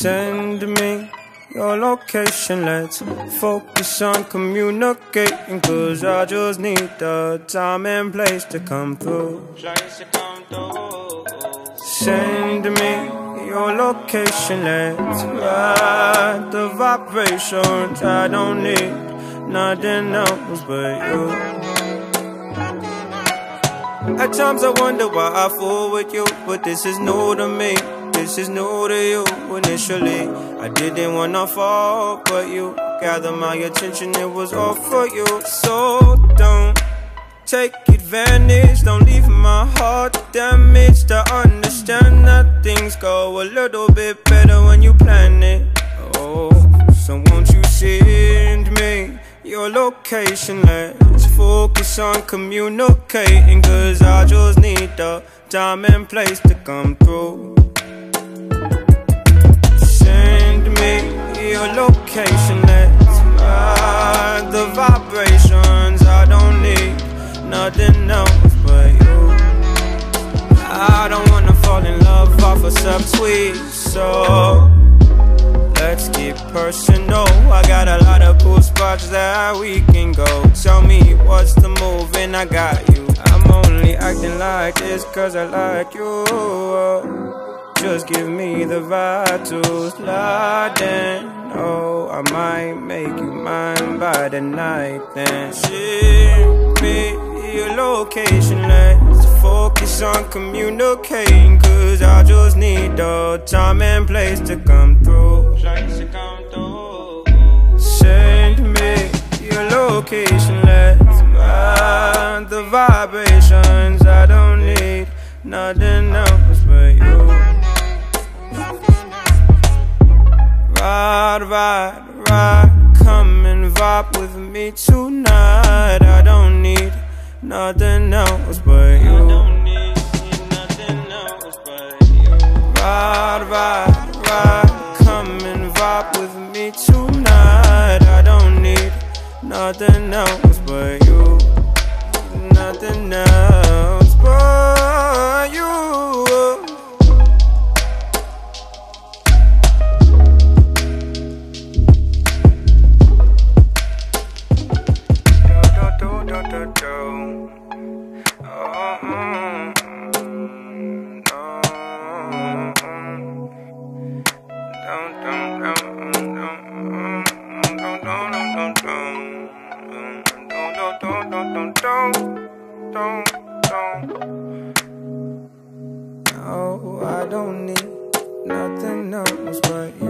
Send me your location, let's focus on communicating. Cause I just need the time and place to come through. Send me your location, let's ride the vibrations. I don't need nothing else but you. At times I wonder why I fool with you, but this is new to me. This is new to you. Initially, I didn't wanna fall, but you gathered my attention. It was all for you, so don't take advantage. Don't leave my heart damaged. I understand that things go a little bit better when you plan it. Oh, so won't you send me your location? Let's focus on communicating. Cause I just need the time and place to come through. Send me your location. Let's ride the vibrations. I don't need nothing else but you. I don't wanna fall in love off a subtweet, so let's get personal. I got a lot of cool spots that we can go. Tell me what's the move, and I got you. I'm only acting like this cause I like you. Just give me the slide in. Oh, I might make you mine by the night. Then ship me your location. Let's focus on communicating. Cause I just need the time and place to come through. Send me your location. Let's ride the vibrations. I don't need nothing else Ride, ride, come and vibe with me tonight. I don't need nothing else but you. Ride, ride, ride, come and vibe with me tonight. I don't need nothing else but you. Nothing else Oh, I don't need nothing else but you.